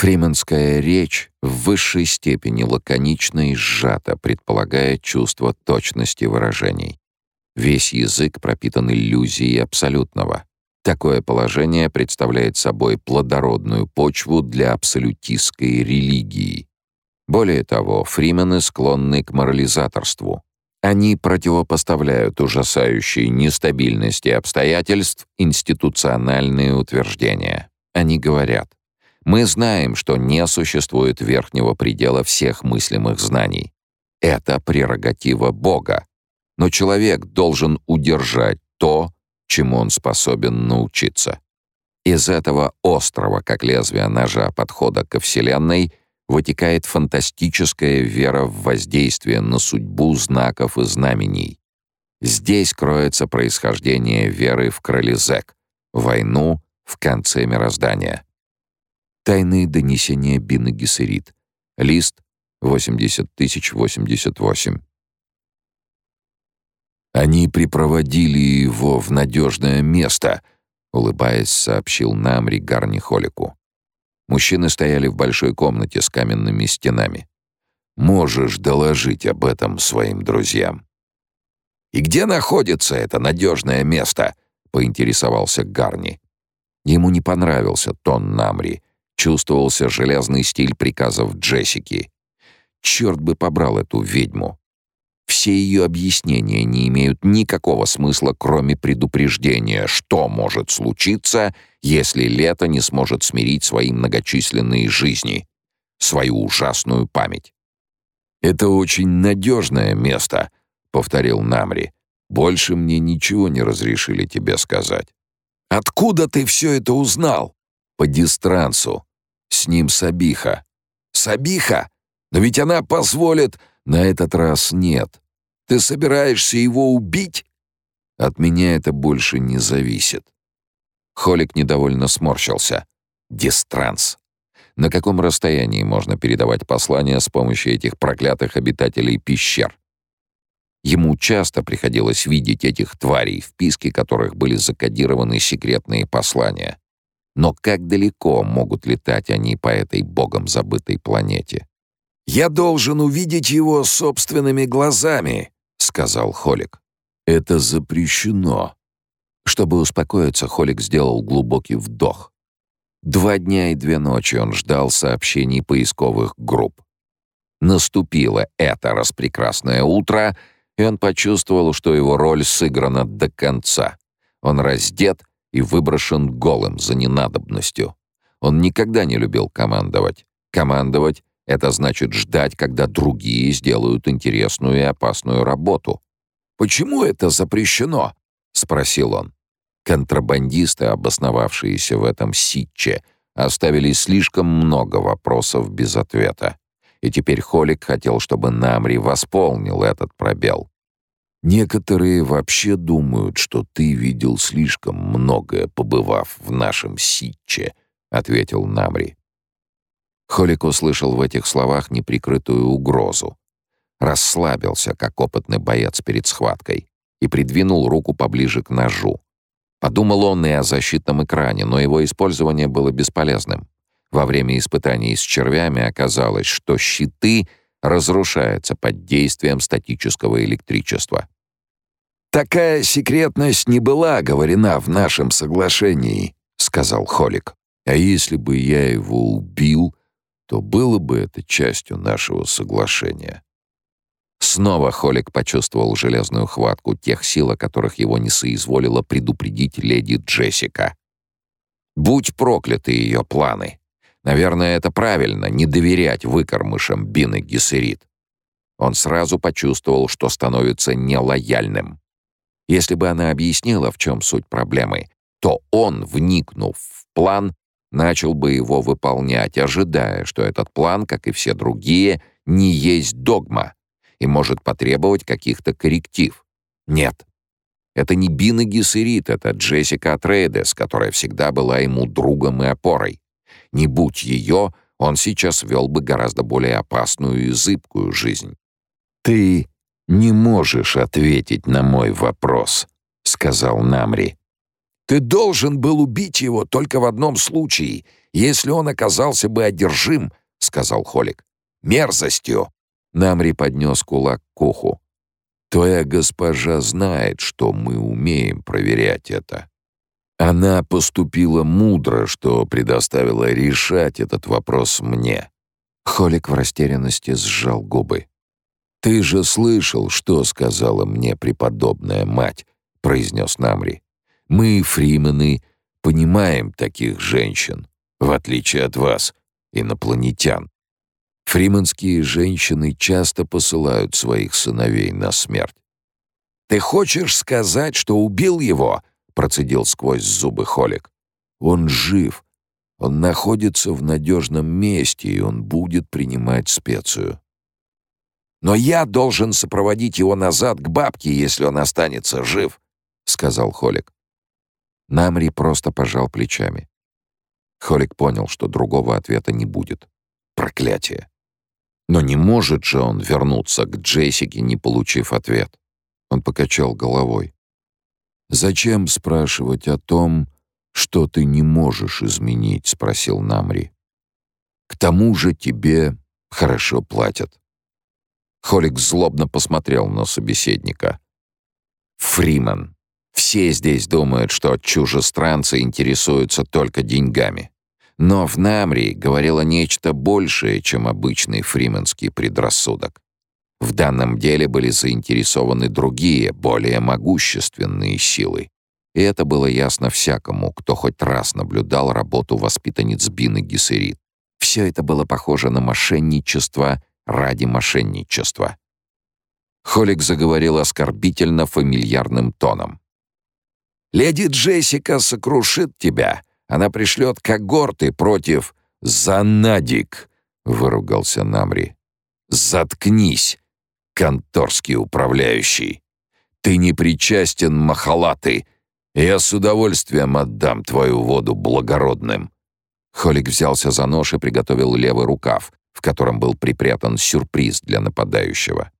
Фрименская речь в высшей степени лаконична и сжата, предполагая чувство точности выражений. Весь язык пропитан иллюзией абсолютного. Такое положение представляет собой плодородную почву для абсолютистской религии. Более того, фримены склонны к морализаторству. Они противопоставляют ужасающей нестабильности обстоятельств институциональные утверждения. Они говорят, мы знаем, что не существует верхнего предела всех мыслимых знаний. Это прерогатива Бога. Но человек должен удержать то, чему он способен научиться. Из этого острого, как лезвие ножа подхода ко Вселенной, вытекает фантастическая вера в воздействие на судьбу знаков и знамений. Здесь кроется происхождение веры в Кролизек, войну в конце мироздания. Тайные донесения Бины Гессерит. Лист 80088. Они припроводили его в надежное место, улыбаясь, сообщил Намри Гарни Холику. Мужчины стояли в большой комнате с каменными стенами. Можешь доложить об этом своим друзьям. И где находится это надежное место? поинтересовался Гарни. Ему не понравился тон Намри. Чувствовался железный стиль приказов Джессики. Черт бы побрал эту ведьму. Все ее объяснения не имеют никакого смысла, кроме предупреждения, что может случиться, если лето не сможет смирить свои многочисленные жизни, свою ужасную память. «Это очень надежное место», — повторил Намри. «Больше мне ничего не разрешили тебе сказать». «Откуда ты все это узнал?» «По дистрансу. С ним Сабиха». «Сабиха? Но ведь она позволит...» «На этот раз нет. Ты собираешься его убить? От меня это больше не зависит. Холик недовольно сморщился. Дистранс. На каком расстоянии можно передавать послания с помощью этих проклятых обитателей пещер? Ему часто приходилось видеть этих тварей, в писке которых были закодированы секретные послания. Но как далеко могут летать они по этой богом забытой планете? «Я должен увидеть его собственными глазами», сказал Холик. Это запрещено. Чтобы успокоиться, Холик сделал глубокий вдох. Два дня и две ночи он ждал сообщений поисковых групп. Наступило это распрекрасное утро, и он почувствовал, что его роль сыграна до конца. Он раздет и выброшен голым за ненадобностью. Он никогда не любил командовать. Командовать это значит ждать, когда другие сделают интересную и опасную работу. «Почему это запрещено?» — спросил он. Контрабандисты, обосновавшиеся в этом ситче, оставили слишком много вопросов без ответа. И теперь Холик хотел, чтобы Намри восполнил этот пробел. «Некоторые вообще думают, что ты видел слишком многое, побывав в нашем ситче», — ответил Намри. Холик услышал в этих словах неприкрытую угрозу. Расслабился, как опытный боец перед схваткой, и придвинул руку поближе к ножу. Подумал он и о защитном экране, но его использование было бесполезным. Во время испытаний с червями оказалось, что щиты разрушаются под действием статического электричества. «Такая секретность не была оговорена в нашем соглашении», — сказал Холик. «А если бы я его убил, то было бы это частью нашего соглашения. Снова Холик почувствовал железную хватку тех сил, о которых его не соизволила предупредить леди Джессика. Будь прокляты ее планы. Наверное, это правильно, не доверять выкормышам Бины Гессерит. Он сразу почувствовал, что становится нелояльным. Если бы она объяснила, в чем суть проблемы, то он, вникнув в план, начал бы его выполнять, ожидая, что этот план, как и все другие, не есть догма и может потребовать каких-то корректив. Нет. Это не Бина Гессерит, это Джессика Атрейдес, которая всегда была ему другом и опорой. Не будь ее, он сейчас вел бы гораздо более опасную и зыбкую жизнь. «Ты не можешь ответить на мой вопрос», — сказал Намри. Ты должен был убить его только в одном случае, если он оказался бы одержим, — сказал Холик. Мерзостью. Намри поднес кулак к уху. Твоя госпожа знает, что мы умеем проверять это. Она поступила мудро, что предоставила решать этот вопрос мне. Холик в растерянности сжал губы. «Ты же слышал, что сказала мне преподобная мать», — произнес Намри. «Мы, фримены, понимаем таких женщин, в отличие от вас, инопланетян. Фриманские женщины часто посылают своих сыновей на смерть. «Ты хочешь сказать, что убил его?» — процедил сквозь зубы Холик. «Он жив. Он находится в надежном месте, и он будет принимать специю». «Но я должен сопроводить его назад к бабке, если он останется жив», — сказал Холик. Намри просто пожал плечами. Холик понял, что другого ответа не будет. Проклятие. Но не может же он вернуться к Джессике, не получив ответ. Он покачал головой. «Зачем спрашивать о том, что ты не можешь изменить?» — спросил Намри. «К тому же тебе хорошо платят». Холик злобно посмотрел на собеседника. «Фриман, все здесь думают, что чужестранцы интересуются только деньгами. Но в Намри говорило нечто большее, чем обычный фрименский предрассудок. В данном деле были заинтересованы другие, более могущественные силы. И это было ясно всякому, кто хоть раз наблюдал работу воспитанниц Бины Гессерит. Все это было похоже на мошенничество ради мошенничества. Холик заговорил оскорбительно фамильярным тоном. «Леди Джессика сокрушит тебя, она пришлет когорты против Занадик, выругался Намри. Заткнись, конторский управляющий. Ты не причастен, махалаты. Я с удовольствием отдам твою воду благородным. Холик взялся за нож и приготовил левый рукав, в котором был припрятан сюрприз для нападающего.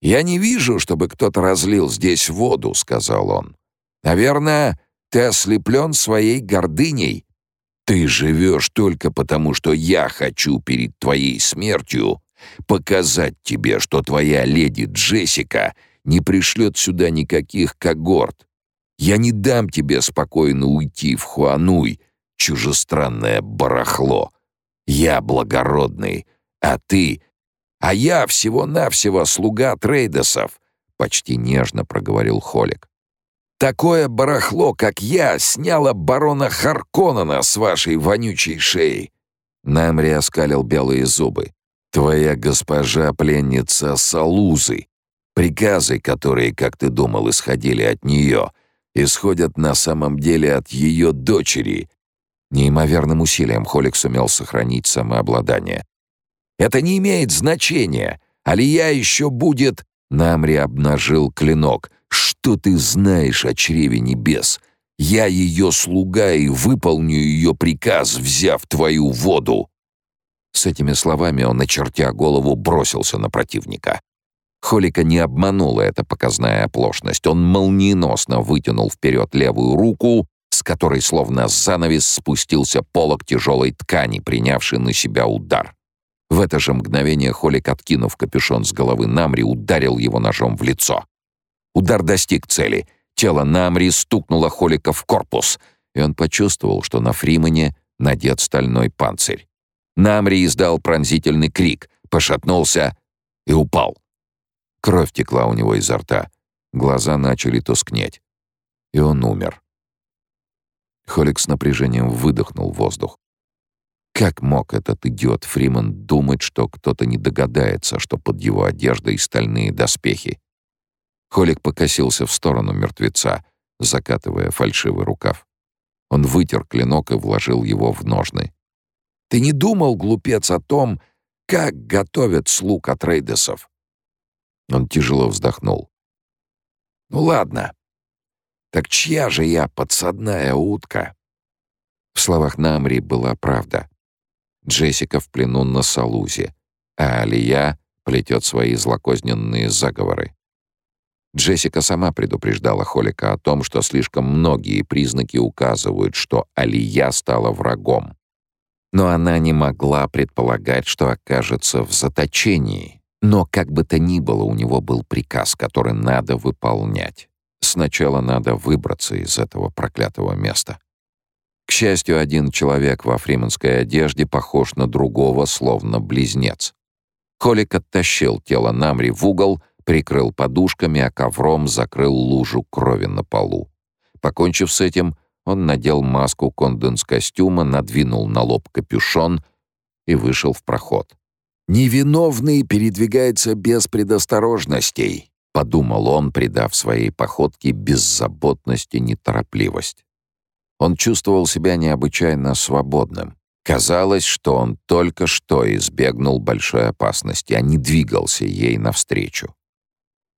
«Я не вижу, чтобы кто-то разлил здесь воду», — сказал он. «Наверное, ты ослеплен своей гордыней. Ты живешь только потому, что я хочу перед твоей смертью показать тебе, что твоя леди Джессика не пришлет сюда никаких когорт. Я не дам тебе спокойно уйти в Хуануй, чужестранное барахло. Я благородный, а ты... А я всего-навсего слуга Трейдесов, — почти нежно проговорил Холик. Такое барахло, как я, сняло барона Харконнена с вашей вонючей шеи. Намри оскалил белые зубы. Твоя госпожа пленница Салузы. Приказы, которые, как ты думал, исходили от нее, исходят на самом деле от ее дочери. Неимоверным усилием Холик сумел сохранить самообладание. Это не имеет значения. Алия еще будет... Намри обнажил клинок — что ты знаешь о чреве небес? Я ее слуга и выполню ее приказ, взяв твою воду!» С этими словами он, очертя голову, бросился на противника. Холика не обманула эта показная оплошность. Он молниеносно вытянул вперед левую руку, с которой словно занавес спустился полог тяжелой ткани, принявший на себя удар. В это же мгновение Холик, откинув капюшон с головы Намри, ударил его ножом в лицо. Удар достиг цели. Тело Намри стукнуло Холика в корпус, и он почувствовал, что на Фримане надет стальной панцирь. Намри издал пронзительный крик, пошатнулся и упал. Кровь текла у него изо рта, глаза начали тускнеть, и он умер. Холик с напряжением выдохнул воздух. Как мог этот идиот Фриман думать, что кто-то не догадается, что под его одеждой стальные доспехи? Холик покосился в сторону мертвеца, закатывая фальшивый рукав. Он вытер клинок и вложил его в ножны. «Ты не думал, глупец, о том, как готовят слуг от рейдесов?» Он тяжело вздохнул. «Ну ладно. Так чья же я подсадная утка?» В словах Намри была правда. Джессика в плену на Салузе, а Алия плетет свои злокозненные заговоры. Джессика сама предупреждала Холика о том, что слишком многие признаки указывают, что Алия стала врагом. Но она не могла предполагать, что окажется в заточении. Но как бы то ни было, у него был приказ, который надо выполнять. Сначала надо выбраться из этого проклятого места. К счастью, один человек во фрименской одежде похож на другого, словно близнец. Холик оттащил тело Намри в угол, прикрыл подушками, а ковром закрыл лужу крови на полу. Покончив с этим, он надел маску конденс-костюма, надвинул на лоб капюшон и вышел в проход. «Невиновный передвигается без предосторожностей», — подумал он, придав своей походке беззаботность и неторопливость. Он чувствовал себя необычайно свободным. Казалось, что он только что избегнул большой опасности, а не двигался ей навстречу.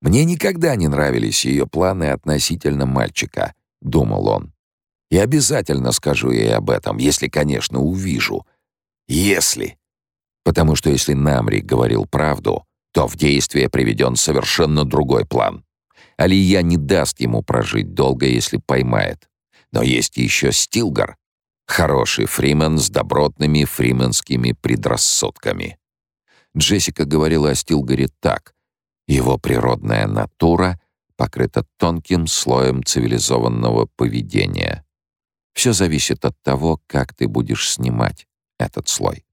«Мне никогда не нравились ее планы относительно мальчика», — думал он. «И обязательно скажу ей об этом, если, конечно, увижу. Если. Потому что если Намри говорил правду, то в действие приведен совершенно другой план. Алия не даст ему прожить долго, если поймает. Но есть еще Стилгар, хороший фримен с добротными фрименскими предрассудками. Джессика говорила о Стилгаре так. Его природная натура покрыта тонким слоем цивилизованного поведения. Все зависит от того, как ты будешь снимать этот слой.